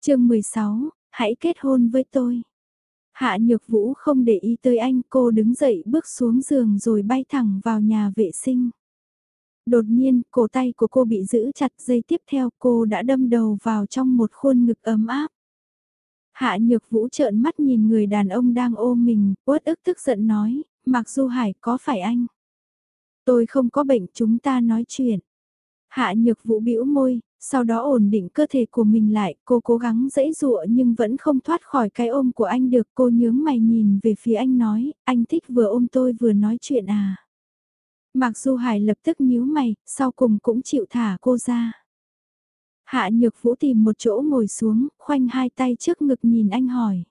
chương 16, hãy kết hôn với tôi. Hạ Nhược Vũ không để ý tới anh, cô đứng dậy bước xuống giường rồi bay thẳng vào nhà vệ sinh. Đột nhiên, cổ tay của cô bị giữ chặt dây tiếp theo cô đã đâm đầu vào trong một khuôn ngực ấm áp. Hạ Nhược Vũ trợn mắt nhìn người đàn ông đang ôm mình, uất ức tức giận nói, Mặc Du Hải có phải anh? Tôi không có bệnh chúng ta nói chuyện. Hạ Nhược Vũ bĩu môi, sau đó ổn định cơ thể của mình lại, cô cố gắng dãy dụa nhưng vẫn không thoát khỏi cái ôm của anh được. Cô nhướng mày nhìn về phía anh nói, anh thích vừa ôm tôi vừa nói chuyện à. Mặc dù Hải lập tức nhíu mày, sau cùng cũng chịu thả cô ra. Hạ Nhược Vũ tìm một chỗ ngồi xuống, khoanh hai tay trước ngực nhìn anh hỏi.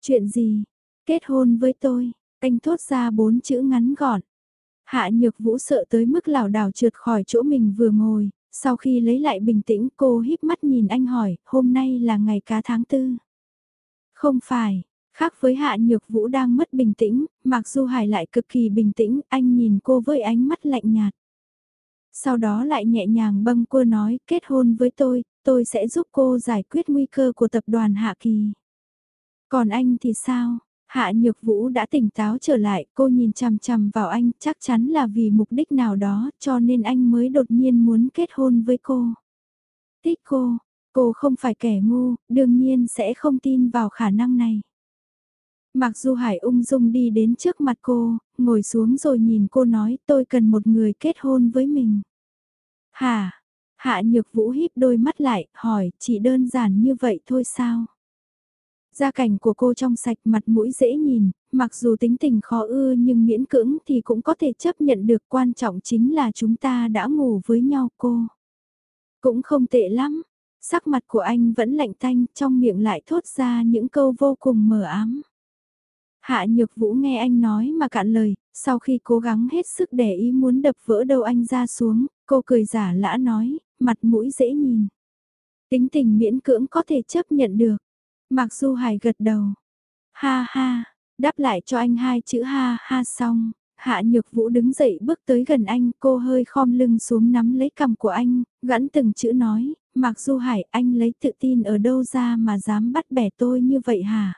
Chuyện gì? Kết hôn với tôi, anh thốt ra bốn chữ ngắn gọn. Hạ Nhược Vũ sợ tới mức lảo đảo trượt khỏi chỗ mình vừa ngồi, sau khi lấy lại bình tĩnh cô híp mắt nhìn anh hỏi, hôm nay là ngày cá tháng tư. Không phải, khác với Hạ Nhược Vũ đang mất bình tĩnh, mặc dù Hải lại cực kỳ bình tĩnh, anh nhìn cô với ánh mắt lạnh nhạt. Sau đó lại nhẹ nhàng bâng cô nói, kết hôn với tôi, tôi sẽ giúp cô giải quyết nguy cơ của tập đoàn Hạ Kỳ. Còn anh thì sao? Hạ Nhược Vũ đã tỉnh táo trở lại, cô nhìn chằm chằm vào anh, chắc chắn là vì mục đích nào đó, cho nên anh mới đột nhiên muốn kết hôn với cô. Thích cô, cô không phải kẻ ngu, đương nhiên sẽ không tin vào khả năng này. Mặc dù Hải ung dung đi đến trước mặt cô, ngồi xuống rồi nhìn cô nói tôi cần một người kết hôn với mình. Hà, Hạ Nhược Vũ híp đôi mắt lại, hỏi, chỉ đơn giản như vậy thôi sao? Gia cảnh của cô trong sạch mặt mũi dễ nhìn, mặc dù tính tình khó ưa nhưng miễn cưỡng thì cũng có thể chấp nhận được quan trọng chính là chúng ta đã ngủ với nhau cô. Cũng không tệ lắm, sắc mặt của anh vẫn lạnh tanh trong miệng lại thốt ra những câu vô cùng mờ ám. Hạ Nhược Vũ nghe anh nói mà cạn lời, sau khi cố gắng hết sức để ý muốn đập vỡ đầu anh ra xuống, cô cười giả lã nói, mặt mũi dễ nhìn. Tính tình miễn cưỡng có thể chấp nhận được. Mặc Du Hải gật đầu. Ha ha, đáp lại cho anh hai chữ ha ha xong. Hạ Nhược Vũ đứng dậy bước tới gần anh, cô hơi khom lưng xuống nắm lấy cằm của anh, gắn từng chữ nói, Mặc Du Hải anh lấy tự tin ở đâu ra mà dám bắt bẻ tôi như vậy hả?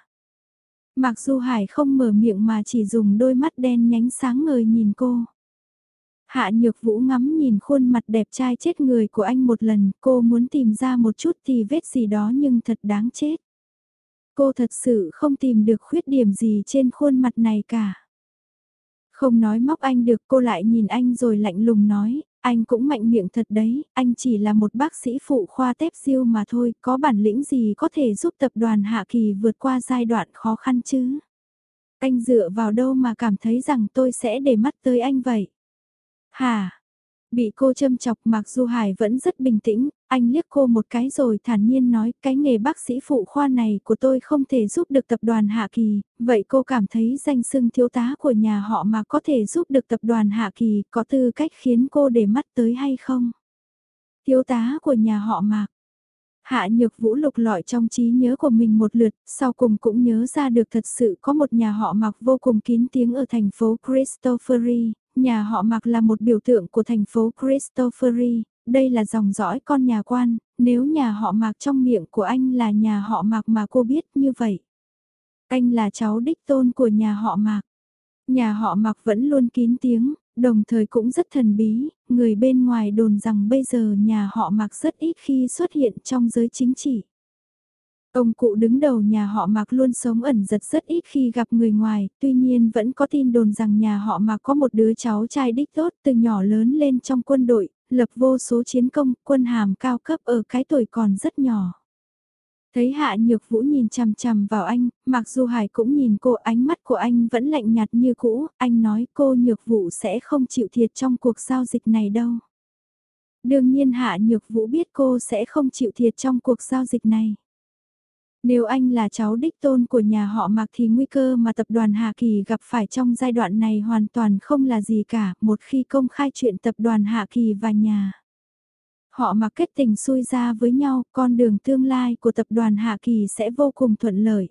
Mặc Du Hải không mở miệng mà chỉ dùng đôi mắt đen nhánh sáng ngời nhìn cô. Hạ Nhược Vũ ngắm nhìn khuôn mặt đẹp trai chết người của anh một lần, cô muốn tìm ra một chút thì vết gì đó nhưng thật đáng chết. Cô thật sự không tìm được khuyết điểm gì trên khuôn mặt này cả. Không nói móc anh được cô lại nhìn anh rồi lạnh lùng nói, anh cũng mạnh miệng thật đấy, anh chỉ là một bác sĩ phụ khoa tép siêu mà thôi, có bản lĩnh gì có thể giúp tập đoàn Hạ Kỳ vượt qua giai đoạn khó khăn chứ? Anh dựa vào đâu mà cảm thấy rằng tôi sẽ để mắt tới anh vậy? Hà, Bị cô châm chọc mặc dù Hải vẫn rất bình tĩnh, anh liếc cô một cái rồi thản nhiên nói cái nghề bác sĩ phụ khoa này của tôi không thể giúp được tập đoàn Hạ Kỳ, vậy cô cảm thấy danh sưng thiếu tá của nhà họ mà có thể giúp được tập đoàn Hạ Kỳ có tư cách khiến cô để mắt tới hay không? Thiếu tá của nhà họ Mạc. Hạ Nhược Vũ lục lọi trong trí nhớ của mình một lượt, sau cùng cũng nhớ ra được thật sự có một nhà họ Mạc vô cùng kín tiếng ở thành phố Christophery, nhà họ Mạc là một biểu tượng của thành phố Christopheri. đây là dòng dõi con nhà quan, nếu nhà họ Mạc trong miệng của anh là nhà họ Mạc mà cô biết như vậy. Anh là cháu đích tôn của nhà họ Mạc. Nhà họ Mạc vẫn luôn kín tiếng, đồng thời cũng rất thần bí, người bên ngoài đồn rằng bây giờ nhà họ Mạc rất ít khi xuất hiện trong giới chính trị. Ông cụ đứng đầu nhà họ Mạc luôn sống ẩn giật rất ít khi gặp người ngoài, tuy nhiên vẫn có tin đồn rằng nhà họ Mạc có một đứa cháu trai đích tốt từ nhỏ lớn lên trong quân đội, lập vô số chiến công, quân hàm cao cấp ở cái tuổi còn rất nhỏ. Thấy Hạ Nhược Vũ nhìn chằm chằm vào anh, mặc dù Hải cũng nhìn cô ánh mắt của anh vẫn lạnh nhạt như cũ, anh nói cô Nhược Vũ sẽ không chịu thiệt trong cuộc giao dịch này đâu. Đương nhiên Hạ Nhược Vũ biết cô sẽ không chịu thiệt trong cuộc giao dịch này. Nếu anh là cháu đích tôn của nhà họ Mạc thì nguy cơ mà tập đoàn Hà Kỳ gặp phải trong giai đoạn này hoàn toàn không là gì cả một khi công khai chuyện tập đoàn Hạ Kỳ và nhà. Họ mà kết tình xui ra với nhau, con đường tương lai của tập đoàn Hạ Kỳ sẽ vô cùng thuận lợi.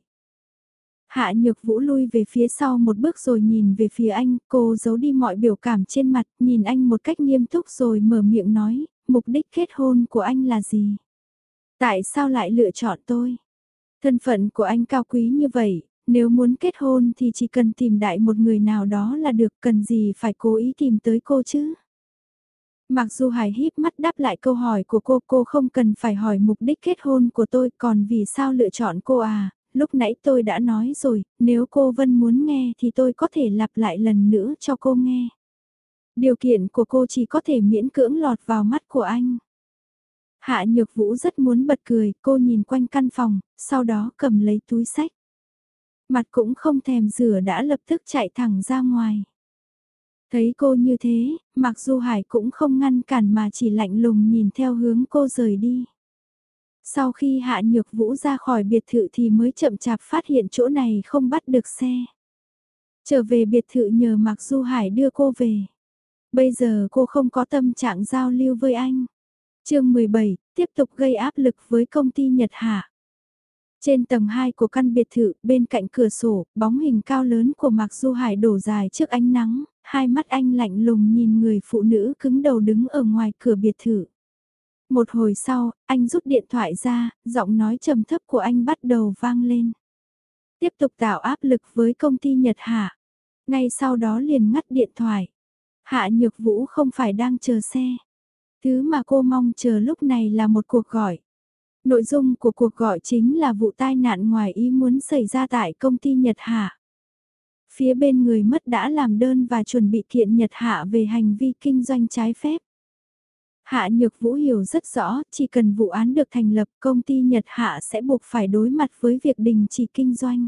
Hạ Nhược Vũ lui về phía sau một bước rồi nhìn về phía anh, cô giấu đi mọi biểu cảm trên mặt, nhìn anh một cách nghiêm túc rồi mở miệng nói, mục đích kết hôn của anh là gì? Tại sao lại lựa chọn tôi? Thân phận của anh cao quý như vậy, nếu muốn kết hôn thì chỉ cần tìm đại một người nào đó là được cần gì phải cố ý tìm tới cô chứ? Mặc dù Hải híp mắt đáp lại câu hỏi của cô, cô không cần phải hỏi mục đích kết hôn của tôi, còn vì sao lựa chọn cô à? Lúc nãy tôi đã nói rồi, nếu cô Vân muốn nghe thì tôi có thể lặp lại lần nữa cho cô nghe. Điều kiện của cô chỉ có thể miễn cưỡng lọt vào mắt của anh. Hạ Nhược Vũ rất muốn bật cười, cô nhìn quanh căn phòng, sau đó cầm lấy túi sách. Mặt cũng không thèm rửa đã lập tức chạy thẳng ra ngoài. Thấy cô như thế, mặc dù Hải cũng không ngăn cản mà chỉ lạnh lùng nhìn theo hướng cô rời đi. Sau khi Hạ Nhược Vũ ra khỏi biệt thự thì mới chậm chạp phát hiện chỗ này không bắt được xe. Trở về biệt thự nhờ Mạc Du Hải đưa cô về. Bây giờ cô không có tâm trạng giao lưu với anh chương 17, tiếp tục gây áp lực với công ty Nhật Hạ. Trên tầng 2 của căn biệt thự, bên cạnh cửa sổ, bóng hình cao lớn của Mạc Du Hải đổ dài trước ánh nắng, hai mắt anh lạnh lùng nhìn người phụ nữ cứng đầu đứng ở ngoài cửa biệt thự. Một hồi sau, anh rút điện thoại ra, giọng nói trầm thấp của anh bắt đầu vang lên. Tiếp tục tạo áp lực với công ty Nhật Hạ. Ngay sau đó liền ngắt điện thoại. Hạ Nhược Vũ không phải đang chờ xe. Thứ mà cô mong chờ lúc này là một cuộc gọi. Nội dung của cuộc gọi chính là vụ tai nạn ngoài ý muốn xảy ra tại công ty Nhật Hạ. Phía bên người mất đã làm đơn và chuẩn bị kiện Nhật Hạ về hành vi kinh doanh trái phép. Hạ Nhược Vũ hiểu rất rõ, chỉ cần vụ án được thành lập công ty Nhật Hạ sẽ buộc phải đối mặt với việc đình chỉ kinh doanh.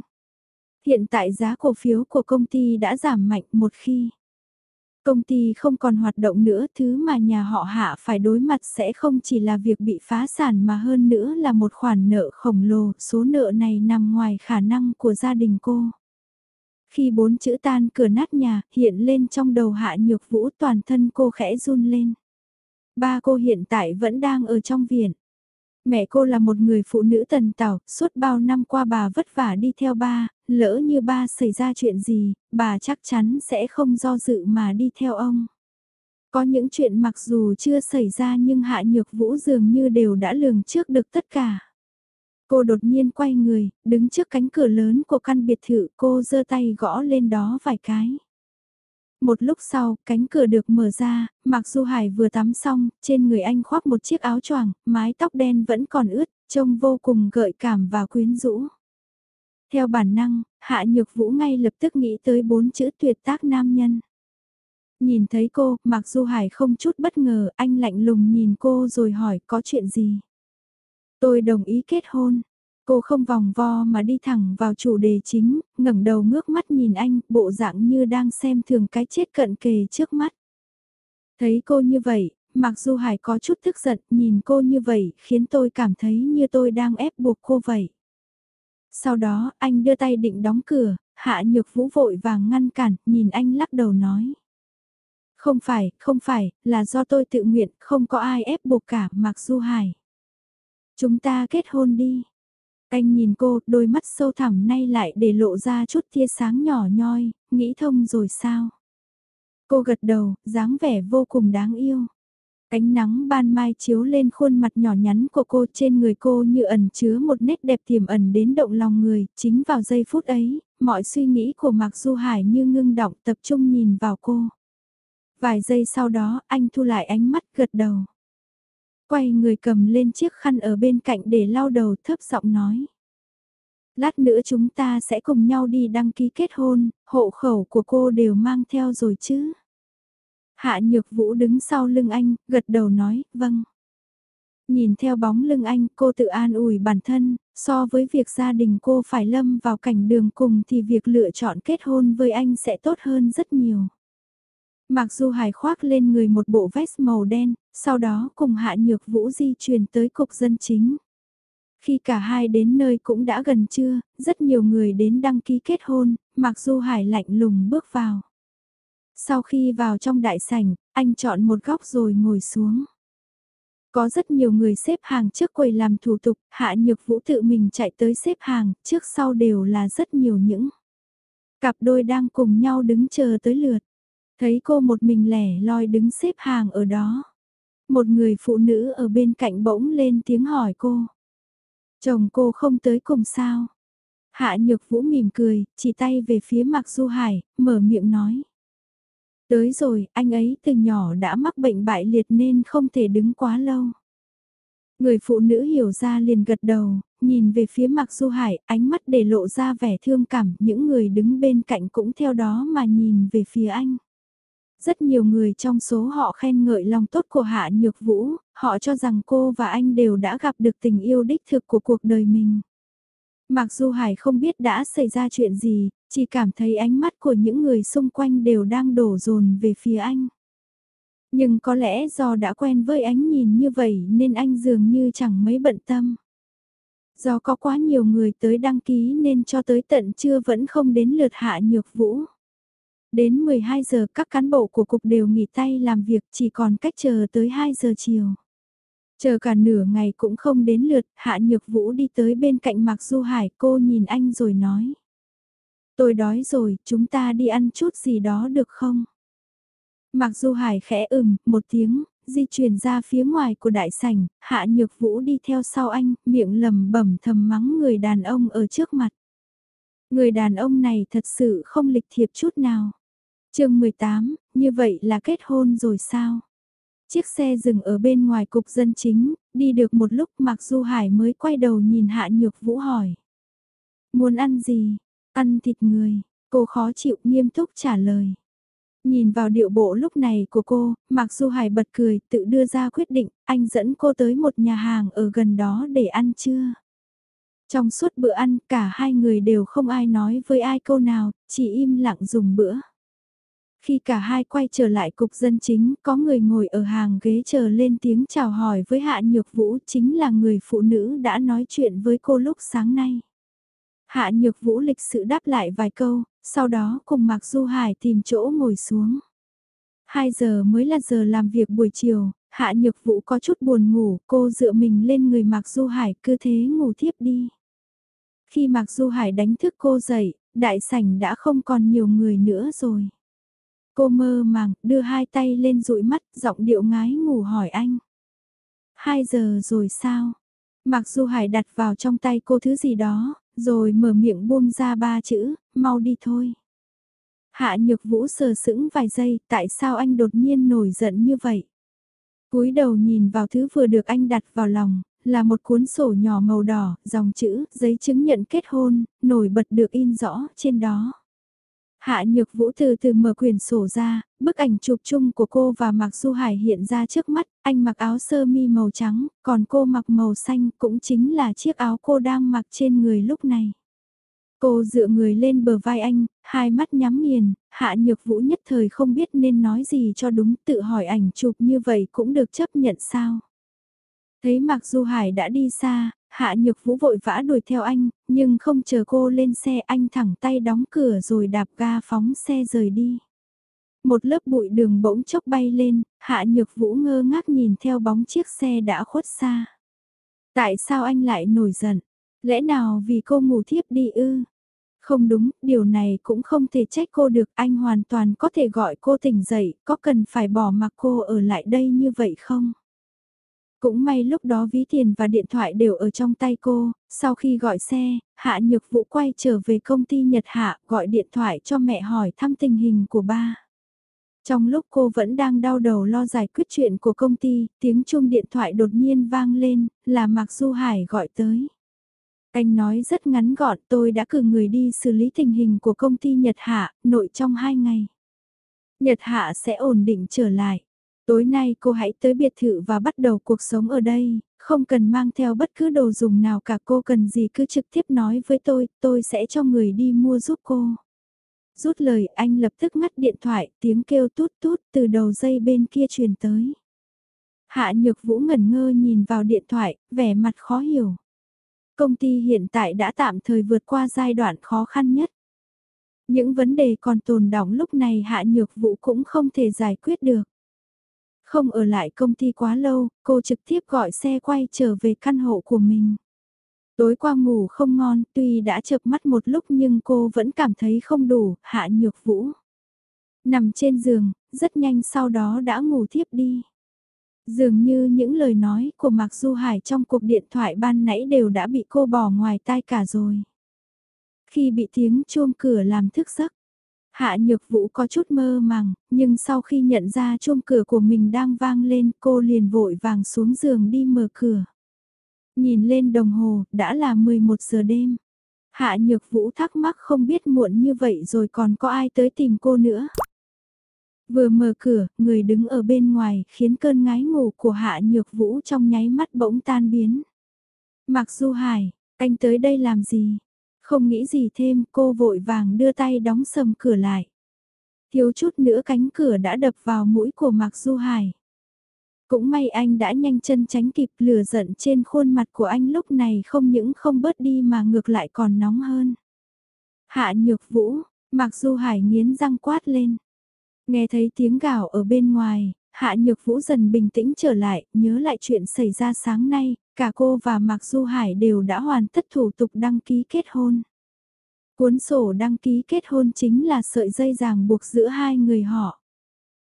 Hiện tại giá cổ phiếu của công ty đã giảm mạnh một khi. Công ty không còn hoạt động nữa, thứ mà nhà họ hạ phải đối mặt sẽ không chỉ là việc bị phá sản mà hơn nữa là một khoản nợ khổng lồ, số nợ này nằm ngoài khả năng của gia đình cô. Khi bốn chữ tan cửa nát nhà hiện lên trong đầu hạ nhược vũ toàn thân cô khẽ run lên. Ba cô hiện tại vẫn đang ở trong viện. Mẹ cô là một người phụ nữ tần tảo, suốt bao năm qua bà vất vả đi theo ba, lỡ như ba xảy ra chuyện gì, bà chắc chắn sẽ không do dự mà đi theo ông. Có những chuyện mặc dù chưa xảy ra nhưng Hạ Nhược Vũ dường như đều đã lường trước được tất cả. Cô đột nhiên quay người, đứng trước cánh cửa lớn của căn biệt thự cô giơ tay gõ lên đó vài cái. Một lúc sau, cánh cửa được mở ra, Mạc Du Hải vừa tắm xong, trên người anh khoác một chiếc áo choàng, mái tóc đen vẫn còn ướt, trông vô cùng gợi cảm và quyến rũ. Theo bản năng, Hạ Nhược Vũ ngay lập tức nghĩ tới bốn chữ tuyệt tác nam nhân. Nhìn thấy cô, Mạc Du Hải không chút bất ngờ, anh lạnh lùng nhìn cô rồi hỏi có chuyện gì. Tôi đồng ý kết hôn. Cô không vòng vo mà đi thẳng vào chủ đề chính, ngẩng đầu ngước mắt nhìn anh, bộ dạng như đang xem thường cái chết cận kề trước mắt. Thấy cô như vậy, mặc dù Hải có chút tức giận, nhìn cô như vậy khiến tôi cảm thấy như tôi đang ép buộc cô vậy. Sau đó, anh đưa tay định đóng cửa, hạ nhược vũ vội vàng ngăn cản, nhìn anh lắc đầu nói. Không phải, không phải, là do tôi tự nguyện, không có ai ép buộc cả mặc Du Hải. Chúng ta kết hôn đi. Anh nhìn cô, đôi mắt sâu thẳm nay lại để lộ ra chút tia sáng nhỏ nhoi, nghĩ thông rồi sao? Cô gật đầu, dáng vẻ vô cùng đáng yêu. Ánh nắng ban mai chiếu lên khuôn mặt nhỏ nhắn của cô trên người cô như ẩn chứa một nét đẹp tiềm ẩn đến động lòng người, chính vào giây phút ấy, mọi suy nghĩ của Mạc Du Hải như ngưng động tập trung nhìn vào cô. Vài giây sau đó anh thu lại ánh mắt gật đầu quay người cầm lên chiếc khăn ở bên cạnh để lau đầu thấp giọng nói. Lát nữa chúng ta sẽ cùng nhau đi đăng ký kết hôn, hộ khẩu của cô đều mang theo rồi chứ. Hạ Nhược Vũ đứng sau lưng anh, gật đầu nói, vâng. Nhìn theo bóng lưng anh, cô tự an ủi bản thân, so với việc gia đình cô phải lâm vào cảnh đường cùng thì việc lựa chọn kết hôn với anh sẽ tốt hơn rất nhiều. Mặc dù Hải khoác lên người một bộ vest màu đen, sau đó cùng Hạ Nhược Vũ di chuyển tới cục dân chính. Khi cả hai đến nơi cũng đã gần trưa, rất nhiều người đến đăng ký kết hôn, mặc dù Hải lạnh lùng bước vào. Sau khi vào trong đại sảnh, anh chọn một góc rồi ngồi xuống. Có rất nhiều người xếp hàng trước quầy làm thủ tục, Hạ Nhược Vũ tự mình chạy tới xếp hàng, trước sau đều là rất nhiều những cặp đôi đang cùng nhau đứng chờ tới lượt. Thấy cô một mình lẻ loi đứng xếp hàng ở đó. Một người phụ nữ ở bên cạnh bỗng lên tiếng hỏi cô. Chồng cô không tới cùng sao? Hạ Nhược Vũ mỉm cười, chỉ tay về phía Mạc Du Hải, mở miệng nói. Tới rồi, anh ấy từ nhỏ đã mắc bệnh bại liệt nên không thể đứng quá lâu. Người phụ nữ hiểu ra liền gật đầu, nhìn về phía Mạc Du Hải, ánh mắt để lộ ra vẻ thương cảm, những người đứng bên cạnh cũng theo đó mà nhìn về phía anh. Rất nhiều người trong số họ khen ngợi lòng tốt của Hạ Nhược Vũ, họ cho rằng cô và anh đều đã gặp được tình yêu đích thực của cuộc đời mình. Mặc dù Hải không biết đã xảy ra chuyện gì, chỉ cảm thấy ánh mắt của những người xung quanh đều đang đổ dồn về phía anh. Nhưng có lẽ do đã quen với ánh nhìn như vậy nên anh dường như chẳng mấy bận tâm. Do có quá nhiều người tới đăng ký nên cho tới tận trưa vẫn không đến lượt hạ nhược vũ. Đến 12 giờ các cán bộ của cục đều nghỉ tay làm việc chỉ còn cách chờ tới 2 giờ chiều. Chờ cả nửa ngày cũng không đến lượt, Hạ Nhược Vũ đi tới bên cạnh Mạc Du Hải, cô nhìn anh rồi nói. Tôi đói rồi, chúng ta đi ăn chút gì đó được không? Mạc Du Hải khẽ ừm, một tiếng, di chuyển ra phía ngoài của đại sảnh, Hạ Nhược Vũ đi theo sau anh, miệng lầm bẩm thầm mắng người đàn ông ở trước mặt. Người đàn ông này thật sự không lịch thiệp chút nào. chương 18, như vậy là kết hôn rồi sao? Chiếc xe dừng ở bên ngoài cục dân chính, đi được một lúc Mạc Du Hải mới quay đầu nhìn Hạ Nhược Vũ hỏi. Muốn ăn gì? Ăn thịt người, cô khó chịu nghiêm túc trả lời. Nhìn vào điệu bộ lúc này của cô, Mạc Du Hải bật cười tự đưa ra quyết định, anh dẫn cô tới một nhà hàng ở gần đó để ăn trưa. Trong suốt bữa ăn cả hai người đều không ai nói với ai câu nào, chỉ im lặng dùng bữa. Khi cả hai quay trở lại cục dân chính, có người ngồi ở hàng ghế chờ lên tiếng chào hỏi với Hạ Nhược Vũ chính là người phụ nữ đã nói chuyện với cô lúc sáng nay. Hạ Nhược Vũ lịch sự đáp lại vài câu, sau đó cùng Mạc Du Hải tìm chỗ ngồi xuống. 2 giờ mới là giờ làm việc buổi chiều, Hạ Nhược Vũ có chút buồn ngủ, cô dựa mình lên người Mạc Du Hải cứ thế ngủ thiếp đi. Khi Mạc Du Hải đánh thức cô dậy, đại sảnh đã không còn nhiều người nữa rồi. Cô mơ màng, đưa hai tay lên dụi mắt, giọng điệu ngái ngủ hỏi anh. Hai giờ rồi sao? Mặc dù Hải đặt vào trong tay cô thứ gì đó, rồi mở miệng buông ra ba chữ, mau đi thôi. Hạ nhược vũ sờ sững vài giây, tại sao anh đột nhiên nổi giận như vậy? cúi đầu nhìn vào thứ vừa được anh đặt vào lòng, là một cuốn sổ nhỏ màu đỏ, dòng chữ, giấy chứng nhận kết hôn, nổi bật được in rõ trên đó. Hạ Nhược Vũ từ từ mở quyển sổ ra, bức ảnh chụp chung của cô và Mạc Du Hải hiện ra trước mắt, anh mặc áo sơ mi màu trắng, còn cô mặc màu xanh cũng chính là chiếc áo cô đang mặc trên người lúc này. Cô dựa người lên bờ vai anh, hai mắt nhắm nghiền, Hạ Nhược Vũ nhất thời không biết nên nói gì cho đúng tự hỏi ảnh chụp như vậy cũng được chấp nhận sao. Thấy Mạc Du Hải đã đi xa, Hạ Nhược Vũ vội vã đuổi theo anh, nhưng không chờ cô lên xe anh thẳng tay đóng cửa rồi đạp ga phóng xe rời đi. Một lớp bụi đường bỗng chốc bay lên, Hạ Nhược Vũ ngơ ngác nhìn theo bóng chiếc xe đã khuất xa. Tại sao anh lại nổi giận? Lẽ nào vì cô ngủ thiếp đi ư? Không đúng, điều này cũng không thể trách cô được, anh hoàn toàn có thể gọi cô tỉnh dậy, có cần phải bỏ mặc cô ở lại đây như vậy không? Cũng may lúc đó ví tiền và điện thoại đều ở trong tay cô, sau khi gọi xe, Hạ Nhược Vũ quay trở về công ty Nhật Hạ gọi điện thoại cho mẹ hỏi thăm tình hình của ba. Trong lúc cô vẫn đang đau đầu lo giải quyết chuyện của công ty, tiếng chuông điện thoại đột nhiên vang lên, là Mạc Du Hải gọi tới. Anh nói rất ngắn gọn tôi đã cử người đi xử lý tình hình của công ty Nhật Hạ, nội trong hai ngày. Nhật Hạ sẽ ổn định trở lại. Tối nay cô hãy tới biệt thự và bắt đầu cuộc sống ở đây, không cần mang theo bất cứ đồ dùng nào cả cô cần gì cứ trực tiếp nói với tôi, tôi sẽ cho người đi mua giúp cô. Rút lời anh lập tức ngắt điện thoại, tiếng kêu tút tút từ đầu dây bên kia truyền tới. Hạ Nhược Vũ ngẩn ngơ nhìn vào điện thoại, vẻ mặt khó hiểu. Công ty hiện tại đã tạm thời vượt qua giai đoạn khó khăn nhất. Những vấn đề còn tồn đọng lúc này Hạ Nhược Vũ cũng không thể giải quyết được. Không ở lại công ty quá lâu, cô trực tiếp gọi xe quay trở về căn hộ của mình. Tối qua ngủ không ngon, tuy đã chợp mắt một lúc nhưng cô vẫn cảm thấy không đủ, hạ nhược vũ. Nằm trên giường, rất nhanh sau đó đã ngủ thiếp đi. Dường như những lời nói của Mạc Du Hải trong cuộc điện thoại ban nãy đều đã bị cô bỏ ngoài tai cả rồi. Khi bị tiếng chuông cửa làm thức giấc, Hạ Nhược Vũ có chút mơ màng, nhưng sau khi nhận ra chuông cửa của mình đang vang lên cô liền vội vàng xuống giường đi mở cửa. Nhìn lên đồng hồ, đã là 11 giờ đêm. Hạ Nhược Vũ thắc mắc không biết muộn như vậy rồi còn có ai tới tìm cô nữa. Vừa mở cửa, người đứng ở bên ngoài khiến cơn ngái ngủ của Hạ Nhược Vũ trong nháy mắt bỗng tan biến. Mặc Du Hải, anh tới đây làm gì? Không nghĩ gì thêm, cô vội vàng đưa tay đóng sầm cửa lại. Thiếu chút nữa cánh cửa đã đập vào mũi của Mạc Du Hải. Cũng may anh đã nhanh chân tránh kịp lửa giận trên khuôn mặt của anh lúc này không những không bớt đi mà ngược lại còn nóng hơn. Hạ nhược vũ, Mạc Du Hải nghiến răng quát lên. Nghe thấy tiếng gào ở bên ngoài, Hạ Nhược Vũ dần bình tĩnh trở lại, nhớ lại chuyện xảy ra sáng nay, cả cô và Mạc Du Hải đều đã hoàn tất thủ tục đăng ký kết hôn. Cuốn sổ đăng ký kết hôn chính là sợi dây ràng buộc giữa hai người họ.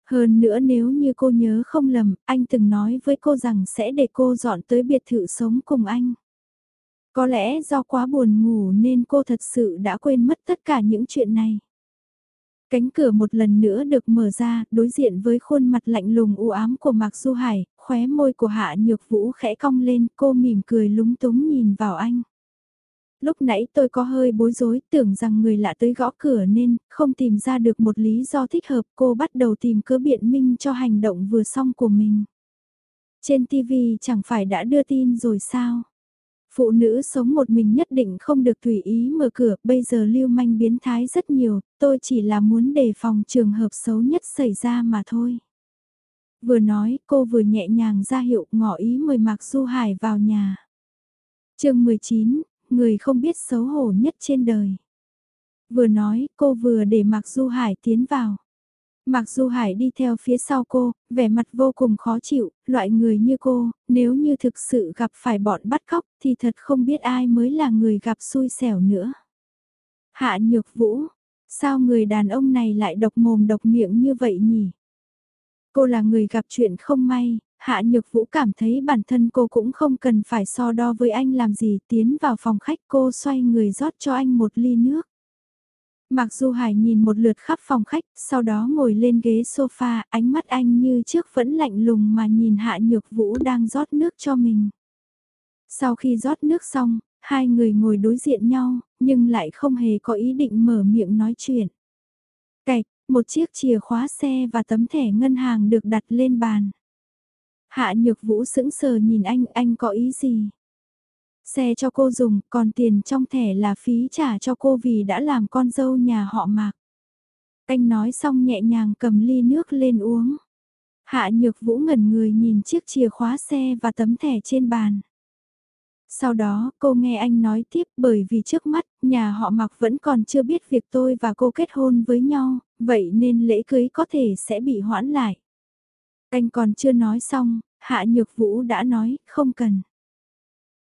Hơn nữa nếu như cô nhớ không lầm, anh từng nói với cô rằng sẽ để cô dọn tới biệt thự sống cùng anh. Có lẽ do quá buồn ngủ nên cô thật sự đã quên mất tất cả những chuyện này. Cánh cửa một lần nữa được mở ra, đối diện với khuôn mặt lạnh lùng u ám của Mạc Du Hải, khóe môi của Hạ Nhược Vũ khẽ cong lên, cô mỉm cười lúng túng nhìn vào anh. Lúc nãy tôi có hơi bối rối, tưởng rằng người lạ tới gõ cửa nên không tìm ra được một lý do thích hợp, cô bắt đầu tìm cớ biện minh cho hành động vừa xong của mình. Trên TV chẳng phải đã đưa tin rồi sao? Phụ nữ sống một mình nhất định không được tùy ý mở cửa, bây giờ lưu manh biến thái rất nhiều, tôi chỉ là muốn đề phòng trường hợp xấu nhất xảy ra mà thôi. Vừa nói, cô vừa nhẹ nhàng ra hiệu ngỏ ý mời Mạc Du Hải vào nhà. chương 19, người không biết xấu hổ nhất trên đời. Vừa nói, cô vừa để Mạc Du Hải tiến vào. Mặc dù Hải đi theo phía sau cô, vẻ mặt vô cùng khó chịu, loại người như cô, nếu như thực sự gặp phải bọn bắt cóc thì thật không biết ai mới là người gặp xui xẻo nữa. Hạ nhược vũ, sao người đàn ông này lại độc mồm độc miệng như vậy nhỉ? Cô là người gặp chuyện không may, Hạ Nhược Vũ cảm thấy bản thân cô cũng không cần phải so đo với anh làm gì tiến vào phòng khách cô xoay người rót cho anh một ly nước. Mặc dù Hải nhìn một lượt khắp phòng khách, sau đó ngồi lên ghế sofa, ánh mắt anh như trước vẫn lạnh lùng mà nhìn Hạ Nhược Vũ đang rót nước cho mình. Sau khi rót nước xong, hai người ngồi đối diện nhau, nhưng lại không hề có ý định mở miệng nói chuyện. Cạch, một chiếc chìa khóa xe và tấm thẻ ngân hàng được đặt lên bàn. Hạ Nhược Vũ sững sờ nhìn anh, anh có ý gì? Xe cho cô dùng, còn tiền trong thẻ là phí trả cho cô vì đã làm con dâu nhà họ Mạc. Anh nói xong nhẹ nhàng cầm ly nước lên uống. Hạ Nhược Vũ ngẩn người nhìn chiếc chìa khóa xe và tấm thẻ trên bàn. Sau đó cô nghe anh nói tiếp bởi vì trước mắt nhà họ Mạc vẫn còn chưa biết việc tôi và cô kết hôn với nhau, vậy nên lễ cưới có thể sẽ bị hoãn lại. Anh còn chưa nói xong, Hạ Nhược Vũ đã nói không cần.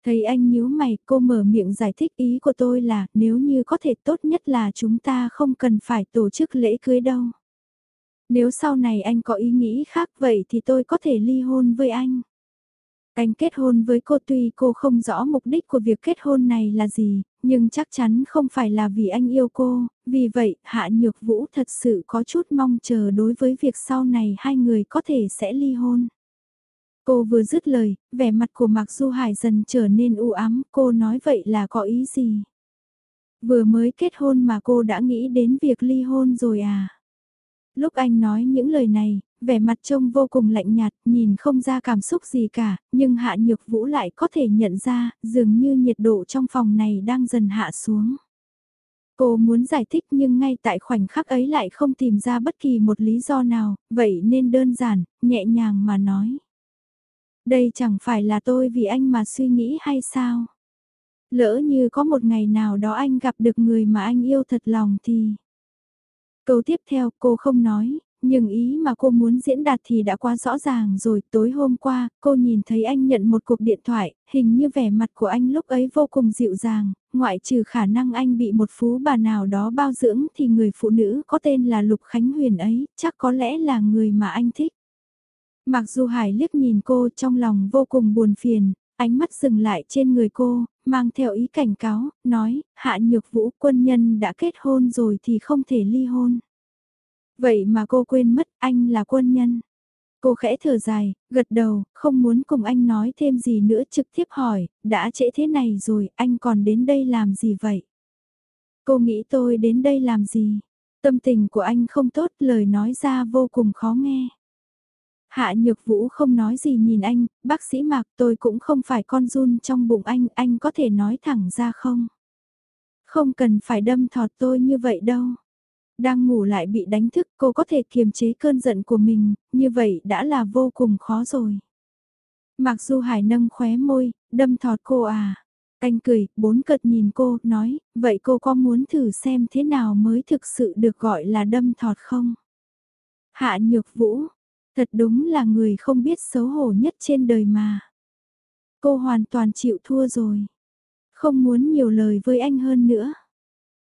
Thấy anh nhíu mày, cô mở miệng giải thích ý của tôi là nếu như có thể tốt nhất là chúng ta không cần phải tổ chức lễ cưới đâu. Nếu sau này anh có ý nghĩ khác vậy thì tôi có thể ly hôn với anh. Anh kết hôn với cô tuy cô không rõ mục đích của việc kết hôn này là gì, nhưng chắc chắn không phải là vì anh yêu cô, vì vậy Hạ Nhược Vũ thật sự có chút mong chờ đối với việc sau này hai người có thể sẽ ly hôn. Cô vừa dứt lời, vẻ mặt của Mạc Du Hải dần trở nên u ám, cô nói vậy là có ý gì? Vừa mới kết hôn mà cô đã nghĩ đến việc ly hôn rồi à? Lúc anh nói những lời này, vẻ mặt trông vô cùng lạnh nhạt, nhìn không ra cảm xúc gì cả, nhưng Hạ Nhược Vũ lại có thể nhận ra, dường như nhiệt độ trong phòng này đang dần hạ xuống. Cô muốn giải thích nhưng ngay tại khoảnh khắc ấy lại không tìm ra bất kỳ một lý do nào, vậy nên đơn giản, nhẹ nhàng mà nói. Đây chẳng phải là tôi vì anh mà suy nghĩ hay sao? Lỡ như có một ngày nào đó anh gặp được người mà anh yêu thật lòng thì... Câu tiếp theo cô không nói, nhưng ý mà cô muốn diễn đạt thì đã quá rõ ràng rồi. Tối hôm qua, cô nhìn thấy anh nhận một cuộc điện thoại, hình như vẻ mặt của anh lúc ấy vô cùng dịu dàng, ngoại trừ khả năng anh bị một phú bà nào đó bao dưỡng thì người phụ nữ có tên là Lục Khánh Huyền ấy, chắc có lẽ là người mà anh thích. Mặc dù Hải liếc nhìn cô trong lòng vô cùng buồn phiền, ánh mắt dừng lại trên người cô, mang theo ý cảnh cáo, nói, hạ nhược vũ quân nhân đã kết hôn rồi thì không thể ly hôn. Vậy mà cô quên mất anh là quân nhân. Cô khẽ thở dài, gật đầu, không muốn cùng anh nói thêm gì nữa trực tiếp hỏi, đã trễ thế này rồi, anh còn đến đây làm gì vậy? Cô nghĩ tôi đến đây làm gì? Tâm tình của anh không tốt, lời nói ra vô cùng khó nghe. Hạ Nhược Vũ không nói gì nhìn anh, bác sĩ Mạc tôi cũng không phải con run trong bụng anh, anh có thể nói thẳng ra không? Không cần phải đâm thọt tôi như vậy đâu. Đang ngủ lại bị đánh thức cô có thể kiềm chế cơn giận của mình, như vậy đã là vô cùng khó rồi. Mặc dù Hải nâng khóe môi, đâm thọt cô à. Anh cười, bốn cật nhìn cô, nói, vậy cô có muốn thử xem thế nào mới thực sự được gọi là đâm thọt không? Hạ nhược vũ, thật đúng là người không biết xấu hổ nhất trên đời mà. Cô hoàn toàn chịu thua rồi. Không muốn nhiều lời với anh hơn nữa.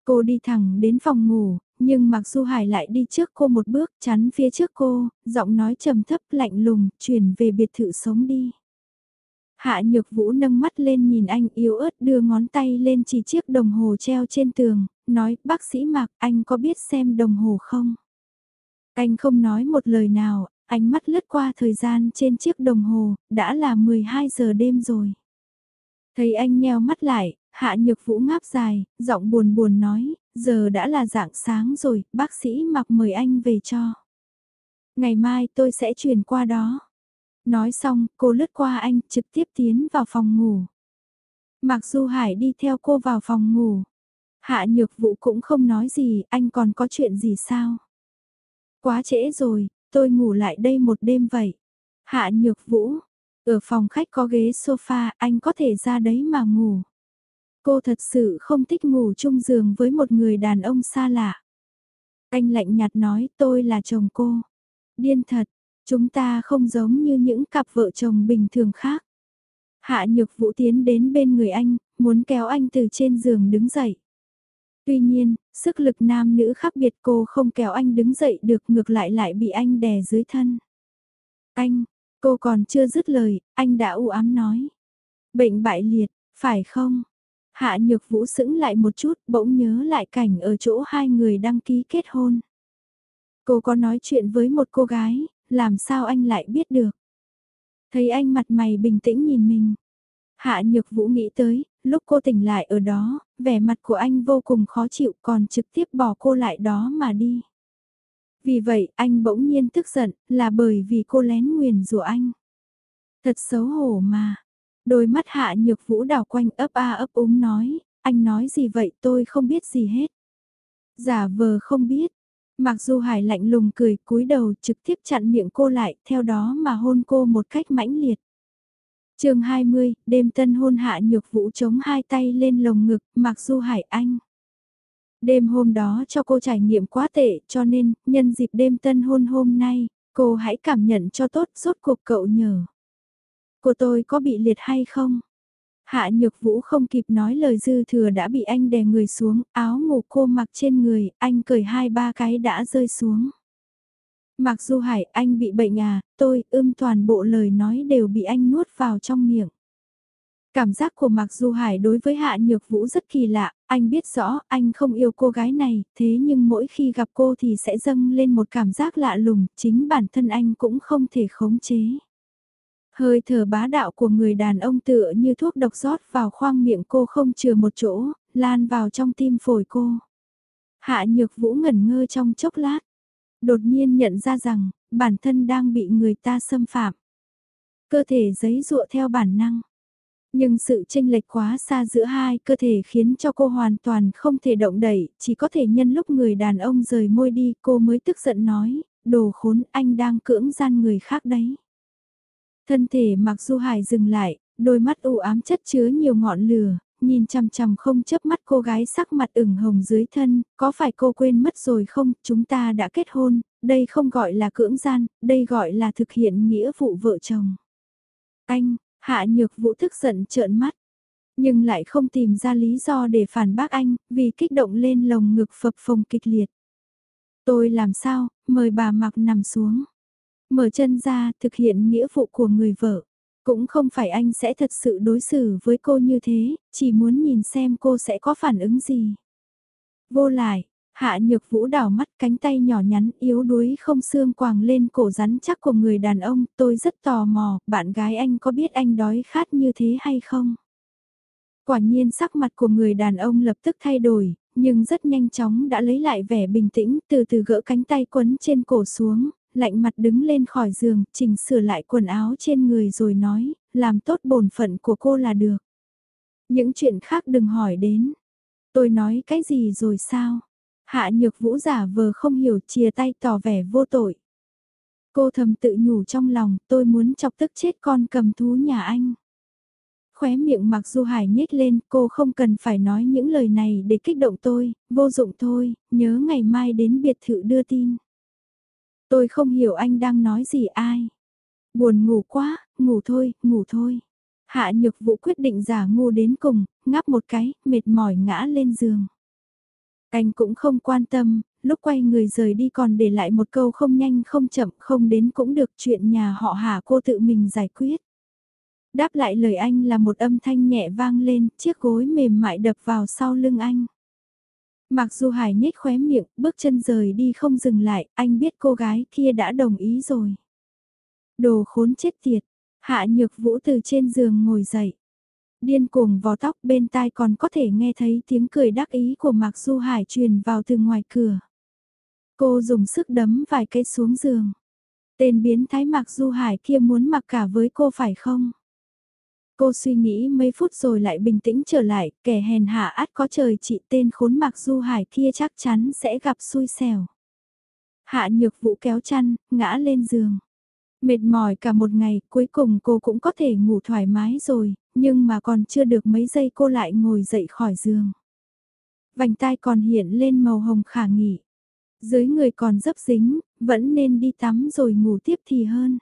Cô đi thẳng đến phòng ngủ, nhưng Mạc Du Hải lại đi trước cô một bước chắn phía trước cô, giọng nói trầm thấp lạnh lùng, chuyển về biệt thự sống đi. Hạ Nhược Vũ nâng mắt lên nhìn anh yếu ớt đưa ngón tay lên chỉ chiếc đồng hồ treo trên tường, nói bác sĩ Mạc anh có biết xem đồng hồ không? Anh không nói một lời nào, ánh mắt lướt qua thời gian trên chiếc đồng hồ, đã là 12 giờ đêm rồi. Thấy anh nheo mắt lại, Hạ Nhược Vũ ngáp dài, giọng buồn buồn nói, giờ đã là dạng sáng rồi, bác sĩ mặc mời anh về cho. Ngày mai tôi sẽ chuyển qua đó. Nói xong, cô lướt qua anh, trực tiếp tiến vào phòng ngủ. Mặc dù Hải đi theo cô vào phòng ngủ. Hạ nhược vũ cũng không nói gì, anh còn có chuyện gì sao? Quá trễ rồi, tôi ngủ lại đây một đêm vậy. Hạ nhược vũ, ở phòng khách có ghế sofa, anh có thể ra đấy mà ngủ. Cô thật sự không thích ngủ chung giường với một người đàn ông xa lạ. Anh lạnh nhạt nói tôi là chồng cô. Điên thật, chúng ta không giống như những cặp vợ chồng bình thường khác. Hạ nhược vũ tiến đến bên người anh, muốn kéo anh từ trên giường đứng dậy. Tuy nhiên, sức lực nam nữ khác biệt cô không kéo anh đứng dậy được ngược lại lại bị anh đè dưới thân. Anh, cô còn chưa dứt lời, anh đã u ám nói. Bệnh bại liệt, phải không? Hạ nhược vũ sững lại một chút, bỗng nhớ lại cảnh ở chỗ hai người đăng ký kết hôn. Cô có nói chuyện với một cô gái, làm sao anh lại biết được? Thấy anh mặt mày bình tĩnh nhìn mình. Hạ nhược vũ nghĩ tới, lúc cô tỉnh lại ở đó, vẻ mặt của anh vô cùng khó chịu còn trực tiếp bỏ cô lại đó mà đi. Vì vậy anh bỗng nhiên tức giận là bởi vì cô lén nguyền rủa anh. Thật xấu hổ mà, Đôi mắt hạ nhược vũ đảo quanh ấp a ấp úng nói, anh nói gì vậy tôi không biết gì hết. Giả vờ không biết, mặc dù hải lạnh lùng cười cúi đầu trực tiếp chặn miệng cô lại theo đó mà hôn cô một cách mãnh liệt chương 20, đêm tân hôn hạ nhược vũ chống hai tay lên lồng ngực, mặc dù hải anh. Đêm hôm đó cho cô trải nghiệm quá tệ cho nên, nhân dịp đêm tân hôn hôm nay, cô hãy cảm nhận cho tốt rốt cuộc cậu nhờ. Cô tôi có bị liệt hay không? Hạ nhược vũ không kịp nói lời dư thừa đã bị anh đè người xuống, áo ngủ cô mặc trên người, anh cởi hai ba cái đã rơi xuống. Mặc dù hải anh bị bệnh à, tôi ưm toàn bộ lời nói đều bị anh nuốt vào trong miệng. Cảm giác của Mạc Du Hải đối với Hạ Nhược Vũ rất kỳ lạ, anh biết rõ anh không yêu cô gái này, thế nhưng mỗi khi gặp cô thì sẽ dâng lên một cảm giác lạ lùng, chính bản thân anh cũng không thể khống chế. Hơi thở bá đạo của người đàn ông tựa như thuốc độc rót vào khoang miệng cô không chừa một chỗ, lan vào trong tim phổi cô. Hạ nhược vũ ngẩn ngơ trong chốc lát. Đột nhiên nhận ra rằng, bản thân đang bị người ta xâm phạm. Cơ thể giấy dụa theo bản năng. Nhưng sự chênh lệch quá xa giữa hai cơ thể khiến cho cô hoàn toàn không thể động đẩy, chỉ có thể nhân lúc người đàn ông rời môi đi cô mới tức giận nói, đồ khốn anh đang cưỡng gian người khác đấy. Thân thể mặc du hải dừng lại, đôi mắt u ám chất chứa nhiều ngọn lửa, nhìn chằm chằm không chớp mắt cô gái sắc mặt ửng hồng dưới thân, có phải cô quên mất rồi không, chúng ta đã kết hôn, đây không gọi là cưỡng gian, đây gọi là thực hiện nghĩa vụ vợ chồng. Anh, hạ nhược vũ thức giận trợn mắt, nhưng lại không tìm ra lý do để phản bác anh, vì kích động lên lồng ngực phập phồng kịch liệt. Tôi làm sao, mời bà mặc nằm xuống. Mở chân ra, thực hiện nghĩa vụ của người vợ. Cũng không phải anh sẽ thật sự đối xử với cô như thế, chỉ muốn nhìn xem cô sẽ có phản ứng gì. Vô lại, hạ nhược vũ đảo mắt cánh tay nhỏ nhắn yếu đuối không xương quàng lên cổ rắn chắc của người đàn ông. Tôi rất tò mò, bạn gái anh có biết anh đói khát như thế hay không? Quả nhiên sắc mặt của người đàn ông lập tức thay đổi, nhưng rất nhanh chóng đã lấy lại vẻ bình tĩnh, từ từ gỡ cánh tay quấn trên cổ xuống, lạnh mặt đứng lên khỏi giường, chỉnh sửa lại quần áo trên người rồi nói, làm tốt bổn phận của cô là được. Những chuyện khác đừng hỏi đến. Tôi nói cái gì rồi sao? Hạ nhược vũ giả vờ không hiểu chia tay tỏ vẻ vô tội. Cô thầm tự nhủ trong lòng tôi muốn chọc tức chết con cầm thú nhà anh. Khóe miệng mặc dù hải nhếch lên cô không cần phải nói những lời này để kích động tôi, vô dụng thôi, nhớ ngày mai đến biệt thự đưa tin. Tôi không hiểu anh đang nói gì ai. Buồn ngủ quá, ngủ thôi, ngủ thôi. Hạ nhược vũ quyết định giả ngu đến cùng, ngáp một cái, mệt mỏi ngã lên giường. Anh cũng không quan tâm, lúc quay người rời đi còn để lại một câu không nhanh không chậm không đến cũng được chuyện nhà họ hạ cô tự mình giải quyết. Đáp lại lời anh là một âm thanh nhẹ vang lên, chiếc gối mềm mại đập vào sau lưng anh. Mặc dù Hải nhếch khóe miệng, bước chân rời đi không dừng lại, anh biết cô gái kia đã đồng ý rồi. Đồ khốn chết tiệt, hạ nhược vũ từ trên giường ngồi dậy. Điên cuồng vò tóc bên tai còn có thể nghe thấy tiếng cười đắc ý của Mạc Du Hải truyền vào từ ngoài cửa. Cô dùng sức đấm vài cây xuống giường. Tên biến thái Mạc Du Hải kia muốn mặc cả với cô phải không? Cô suy nghĩ mấy phút rồi lại bình tĩnh trở lại, kẻ hèn hạ át có trời chị tên khốn mặc du hải kia chắc chắn sẽ gặp xui xẻo. Hạ nhược vũ kéo chăn, ngã lên giường. Mệt mỏi cả một ngày, cuối cùng cô cũng có thể ngủ thoải mái rồi, nhưng mà còn chưa được mấy giây cô lại ngồi dậy khỏi giường. Vành tai còn hiện lên màu hồng khả nghỉ. Dưới người còn dấp dính, vẫn nên đi tắm rồi ngủ tiếp thì hơn.